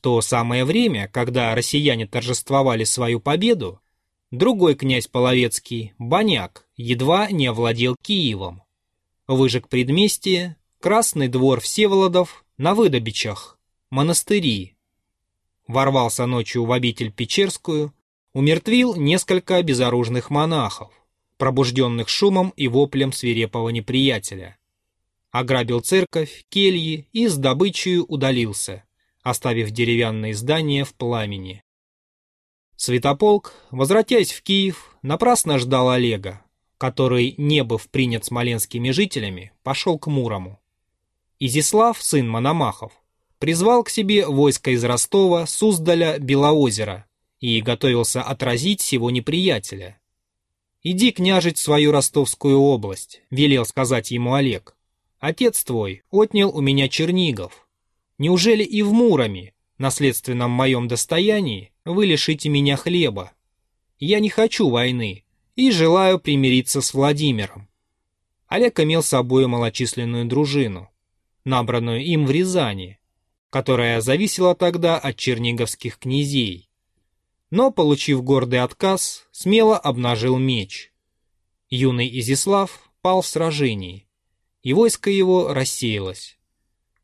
То самое время, когда россияне торжествовали свою победу, другой князь Половецкий, Баняк, едва не овладел Киевом. Выжег предместье, Красный двор Всеволодов на выдобичах, монастыри. Ворвался ночью в обитель Печерскую, умертвил несколько безоружных монахов, пробужденных шумом и воплем свирепого неприятеля. Ограбил церковь, кельи и с добычей удалился, оставив деревянные здания в пламени. Святополк, возвратясь в Киев, напрасно ждал Олега, который, не быв принят смоленскими жителями, пошел к Мурому. Изислав, сын Мономахов, призвал к себе войско из Ростова, Суздаля, Белоозера и готовился отразить сего неприятеля. «Иди княжить свою ростовскую область», — велел сказать ему Олег. «Отец твой отнял у меня Чернигов. Неужели и в Муроме, наследственном моем достоянии, вы лишите меня хлеба? Я не хочу войны и желаю примириться с Владимиром». Олег имел с собой малочисленную дружину, набранную им в Рязани, которая зависела тогда от черниговских князей. Но, получив гордый отказ, смело обнажил меч. Юный Изислав пал в сражении, и войско его рассеялось.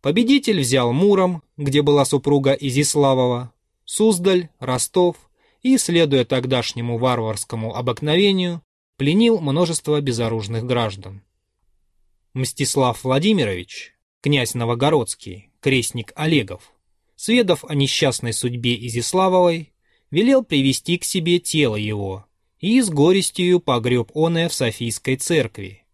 Победитель взял Муром, где была супруга Изиславова, Суздаль, Ростов и, следуя тогдашнему варварскому обыкновению, пленил множество безоружных граждан. Мстислав Владимирович, князь Новогородский, крестник Олегов, сведав о несчастной судьбе Изиславовой, велел привести к себе тело его и с горестью погреб оное в Софийской церкви.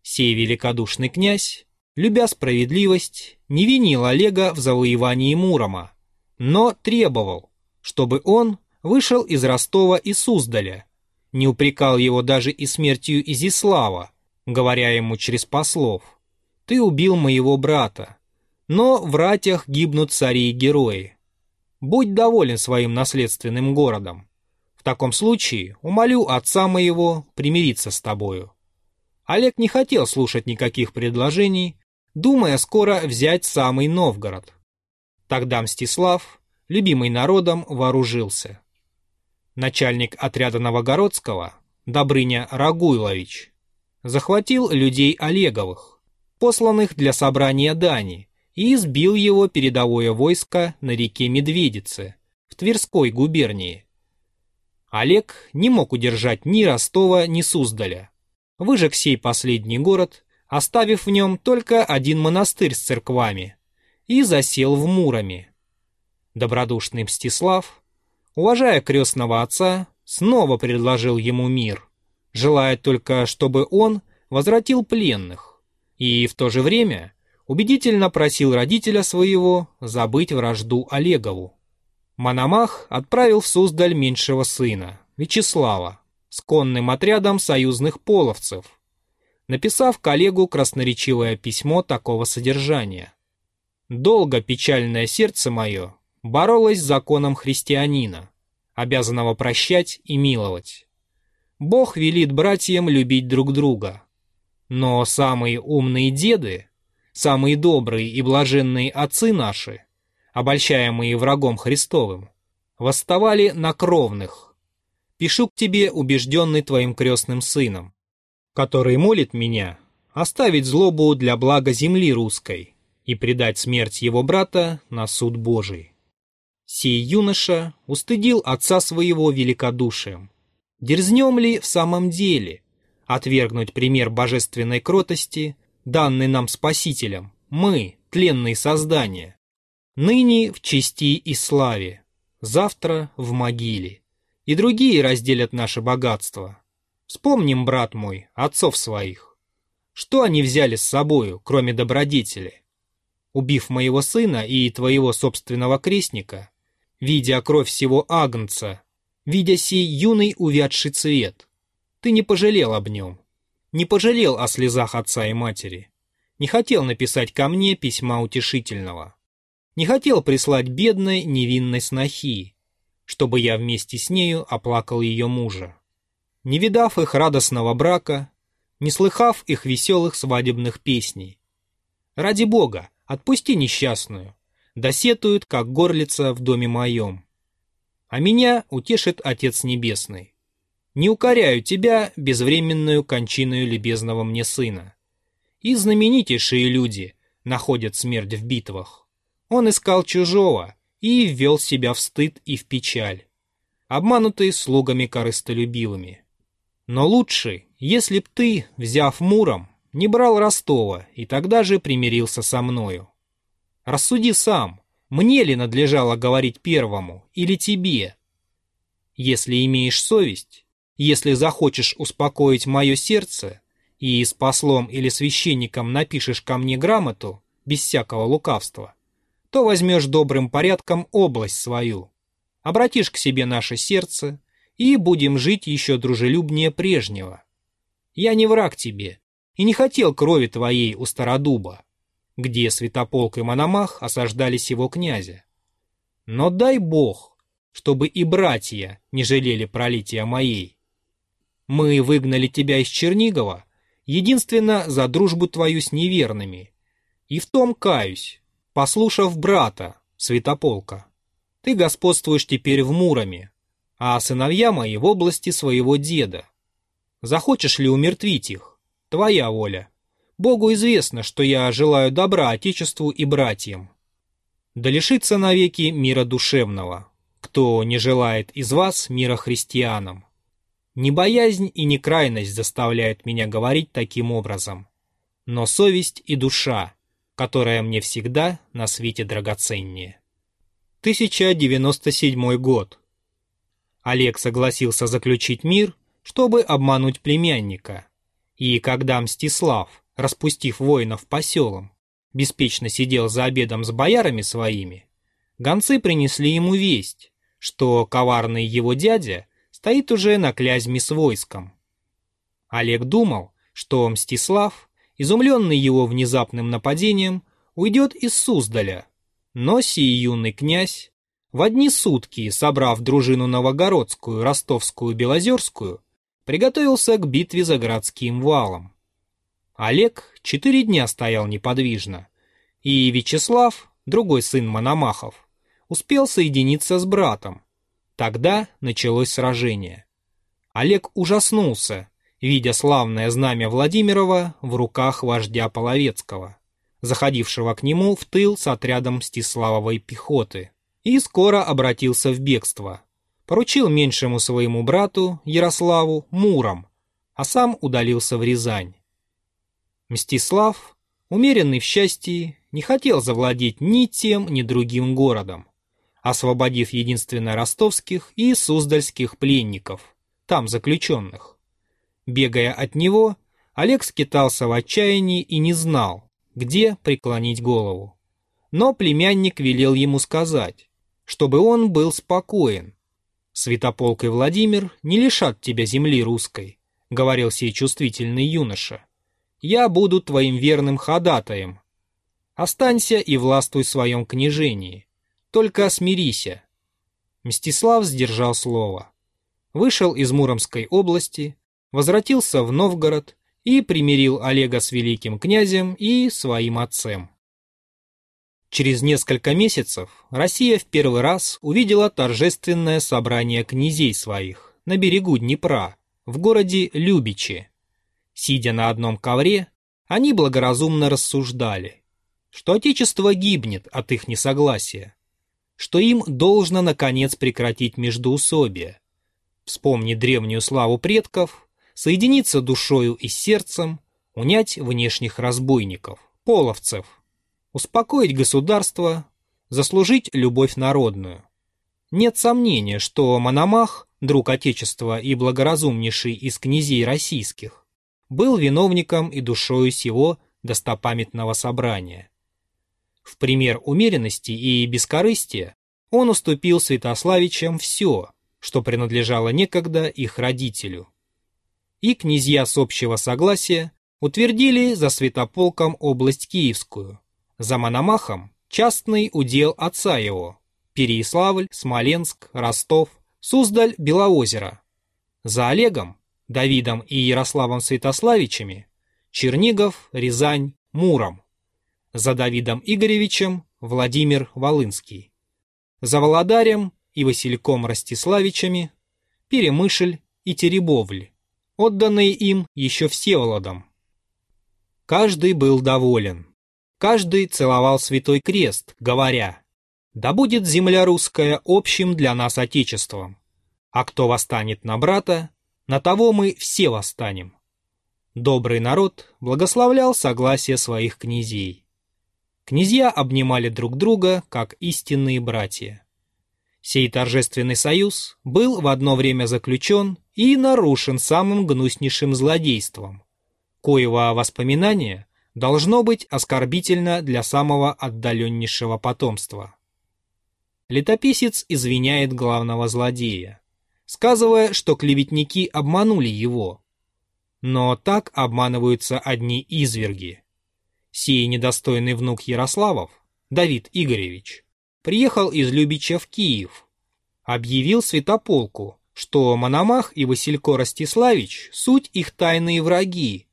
Сей великодушный князь, любя справедливость, не винил Олега в завоевании Мурома, но требовал, чтобы он вышел из Ростова и Суздаля, не упрекал его даже и смертью Изислава, говоря ему через послов – ты убил моего брата. Но в ратях гибнут цари и герои. Будь доволен своим наследственным городом. В таком случае умолю отца моего примириться с тобою». Олег не хотел слушать никаких предложений, думая скоро взять самый Новгород. Тогда Мстислав, любимый народом, вооружился. Начальник отряда Новогородского, Добрыня Рагуйлович, захватил людей Олеговых, посланных для собрания дани, и избил его передовое войско на реке Медведице в Тверской губернии. Олег не мог удержать ни Ростова, ни Суздаля. Выжег сей последний город, оставив в нем только один монастырь с церквами, и засел в Муроме. Добродушный Мстислав, уважая крестного отца, снова предложил ему мир, желая только, чтобы он возвратил пленных и в то же время убедительно просил родителя своего забыть вражду Олегову. Мономах отправил в Суздаль меньшего сына, Вячеслава, с конным отрядом союзных половцев, написав коллегу красноречивое письмо такого содержания. «Долго печальное сердце мое боролось с законом христианина, обязанного прощать и миловать. Бог велит братьям любить друг друга, но самые умные деды, самые добрые и блаженные отцы наши, обольщаемые врагом Христовым, восставали на кровных. Пишу к тебе, убежденный твоим крестным сыном, который молит меня оставить злобу для блага земли русской и предать смерть его брата на суд Божий. Сей юноша устыдил отца своего великодушием. Дерзнем ли в самом деле – отвергнуть пример божественной кротости, данный нам Спасителем, мы, тленные создания, ныне в чести и славе, завтра в могиле, и другие разделят наше богатство. Вспомним, брат мой, отцов своих. Что они взяли с собою, кроме добродетели? Убив моего сына и твоего собственного крестника, видя кровь всего агнца, видя сей юный увядший цвет, ты не пожалел об нем. Не пожалел о слезах отца и матери. Не хотел написать ко мне письма утешительного. Не хотел прислать бедной невинной снохи, чтобы я вместе с нею оплакал ее мужа. Не видав их радостного брака, не слыхав их веселых свадебных песней. Ради Бога, отпусти несчастную, досетуют, как горлица в доме моем. А меня утешит Отец Небесный. Не укоряю тебя безвременную кончиною любезного мне сына. И знаменитейшие люди находят смерть в битвах. Он искал чужого и ввел себя в стыд и в печаль, обманутый слугами корыстолюбивыми. Но лучше, если б ты, взяв Муром, не брал Ростова и тогда же примирился со мною. Рассуди сам, мне ли надлежало говорить первому или тебе? Если имеешь совесть, если захочешь успокоить мое сердце и с послом или священником напишешь ко мне грамоту, без всякого лукавства, то возьмешь добрым порядком область свою, обратишь к себе наше сердце и будем жить еще дружелюбнее прежнего. Я не враг тебе и не хотел крови твоей у Стародуба, где Святополк и Мономах осаждали сего князя. Но дай Бог, чтобы и братья не жалели пролития моей, мы выгнали тебя из Чернигова, единственно за дружбу твою с неверными. И в том каюсь, послушав брата, Святополка. Ты господствуешь теперь в Муроме, а сыновья мои в области своего деда. Захочешь ли умертвить их? Твоя воля. Богу известно, что я желаю добра Отечеству и братьям. Да лишится навеки мира душевного, кто не желает из вас мира христианам. Не боязнь и не крайность заставляют меня говорить таким образом, но совесть и душа, которая мне всегда на свете драгоценнее. 1097 год. Олег согласился заключить мир, чтобы обмануть племянника. И когда Мстислав, распустив воинов по селам, беспечно сидел за обедом с боярами своими, гонцы принесли ему весть, что коварный его дядя стоит уже на клязьме с войском. Олег думал, что Мстислав, изумленный его внезапным нападением, уйдет из Суздаля, но сей юный князь, в одни сутки собрав дружину Новогородскую, Ростовскую, Белозерскую, приготовился к битве за городским валом. Олег четыре дня стоял неподвижно, и Вячеслав, другой сын Мономахов, успел соединиться с братом, Тогда началось сражение. Олег ужаснулся, видя славное знамя Владимирова в руках вождя Половецкого, заходившего к нему в тыл с отрядом Мстиславовой пехоты, и скоро обратился в бегство. Поручил меньшему своему брату, Ярославу, Муром, а сам удалился в Рязань. Мстислав, умеренный в счастье, не хотел завладеть ни тем, ни другим городом освободив единственно ростовских и суздальских пленников, там заключенных. Бегая от него, Олег скитался в отчаянии и не знал, где преклонить голову. Но племянник велел ему сказать, чтобы он был спокоен. «Святополк и Владимир не лишат тебя земли русской», — говорил сей чувствительный юноша. «Я буду твоим верным ходатаем. Останься и властвуй в своем княжении. Только смирися. Мстислав сдержал слово. Вышел из Муромской области, возвратился в Новгород и примирил Олега с великим князем и своим отцем. Через несколько месяцев Россия в первый раз увидела торжественное собрание князей своих на берегу Днепра, в городе Любичи. Сидя на одном ковре, они благоразумно рассуждали, что Отечество гибнет от их несогласия, что им должно, наконец, прекратить междоусобие. Вспомни древнюю славу предков, соединиться душою и сердцем, унять внешних разбойников, половцев, успокоить государство, заслужить любовь народную. Нет сомнения, что Мономах, друг Отечества и благоразумнейший из князей российских, был виновником и душою сего достопамятного собрания. В пример умеренности и бескорыстия он уступил Святославичам все, что принадлежало некогда их родителю. И князья с общего согласия утвердили за Святополком область Киевскую, за Мономахом частный удел отца его, Переяславль, Смоленск, Ростов, Суздаль, Белоозеро. За Олегом, Давидом и Ярославом Святославичами Чернигов, Рязань, Муром за Давидом Игоревичем Владимир Волынский. За Володарем и Васильком Ростиславичами Перемышль и Теребовль, отданные им еще Всеволодом. Каждый был доволен. Каждый целовал святой крест, говоря, «Да будет земля русская общим для нас Отечеством, а кто восстанет на брата, на того мы все восстанем». Добрый народ благословлял согласие своих князей. Князья обнимали друг друга, как истинные братья. Сей торжественный союз был в одно время заключен и нарушен самым гнуснейшим злодейством, коего воспоминание должно быть оскорбительно для самого отдаленнейшего потомства. Летописец извиняет главного злодея, сказывая, что клеветники обманули его. Но так обманываются одни изверги. Сей недостойный внук Ярославов, Давид Игоревич, приехал из Любича в Киев, объявил святополку, что Мономах и Василько Ростиславич – суть их тайные враги,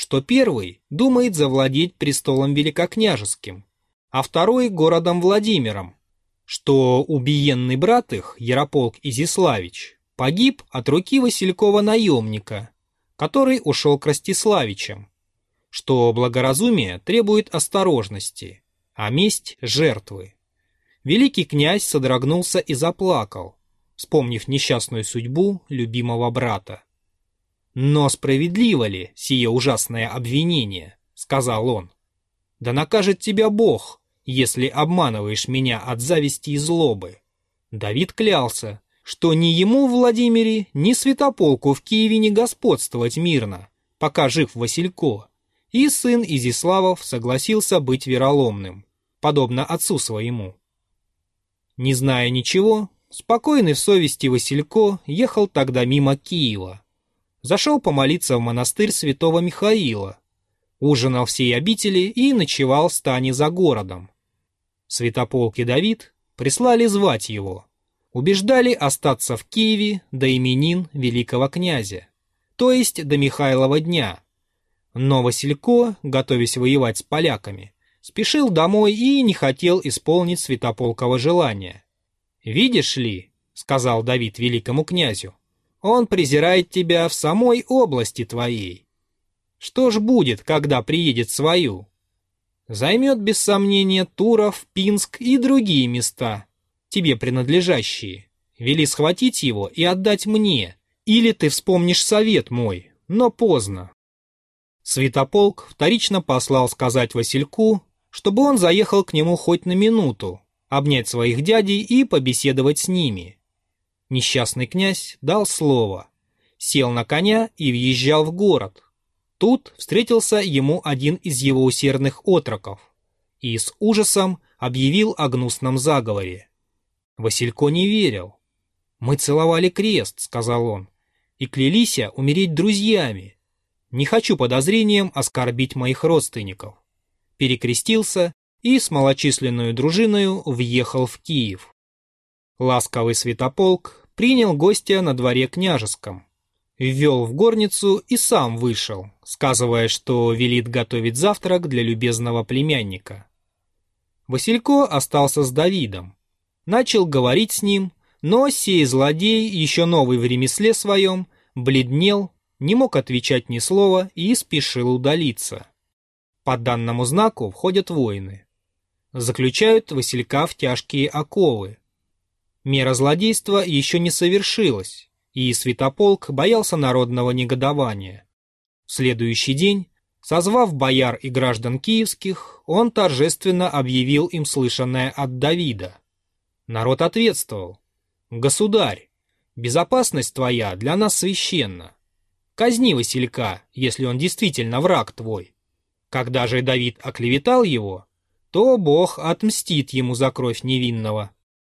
что первый думает завладеть престолом великокняжеским, а второй – городом Владимиром, что убиенный брат их, Ярополк Изиславич, погиб от руки Василькова наемника, который ушел к Ростиславичам, что благоразумие требует осторожности, а месть – жертвы. Великий князь содрогнулся и заплакал, вспомнив несчастную судьбу любимого брата. «Но справедливо ли сие ужасное обвинение?» — сказал он. «Да накажет тебя Бог, если обманываешь меня от зависти и злобы». Давид клялся, что ни ему Владимире, ни святополку в Киеве не господствовать мирно, пока жив Василько, и сын Изиславов согласился быть вероломным, подобно отцу своему. Не зная ничего, спокойный в совести Василько ехал тогда мимо Киева. Зашел помолиться в монастырь святого Михаила, ужинал всей обители и ночевал в стане за городом. Святополк и Давид прислали звать его. Убеждали остаться в Киеве до именин великого князя, то есть до Михайлова дня. Но Василько, готовясь воевать с поляками, спешил домой и не хотел исполнить святополково желание. «Видишь ли», — сказал Давид великому князю, — «он презирает тебя в самой области твоей. Что ж будет, когда приедет свою? Займет без сомнения Туров, Пинск и другие места, тебе принадлежащие. Вели схватить его и отдать мне, или ты вспомнишь совет мой, но поздно». Святополк вторично послал сказать Васильку, чтобы он заехал к нему хоть на минуту, обнять своих дядей и побеседовать с ними. Несчастный князь дал слово, сел на коня и въезжал в город. Тут встретился ему один из его усердных отроков и с ужасом объявил о гнусном заговоре. Василько не верил. «Мы целовали крест», — сказал он, — «и клялись умереть друзьями. Не хочу подозрением оскорбить моих родственников» перекрестился и с малочисленную дружиною въехал в Киев. Ласковый святополк принял гостя на дворе княжеском, ввел в горницу и сам вышел, сказывая, что велит готовить завтрак для любезного племянника. Василько остался с Давидом, начал говорить с ним, но сей злодей, еще новый в ремесле своем, бледнел, не мог отвечать ни слова и спешил удалиться. По данному знаку входят воины. Заключают Василька в тяжкие оковы. Мера злодейства еще не совершилась, и Святополк боялся народного негодования. В следующий день, созвав бояр и граждан киевских, он торжественно объявил им слышанное от Давида. Народ ответствовал. «Государь, безопасность твоя для нас священна. Казни Василька, если он действительно враг твой. Когда же Давид оклеветал его, то Бог отмстит ему за кровь невинного.